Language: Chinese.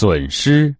损失。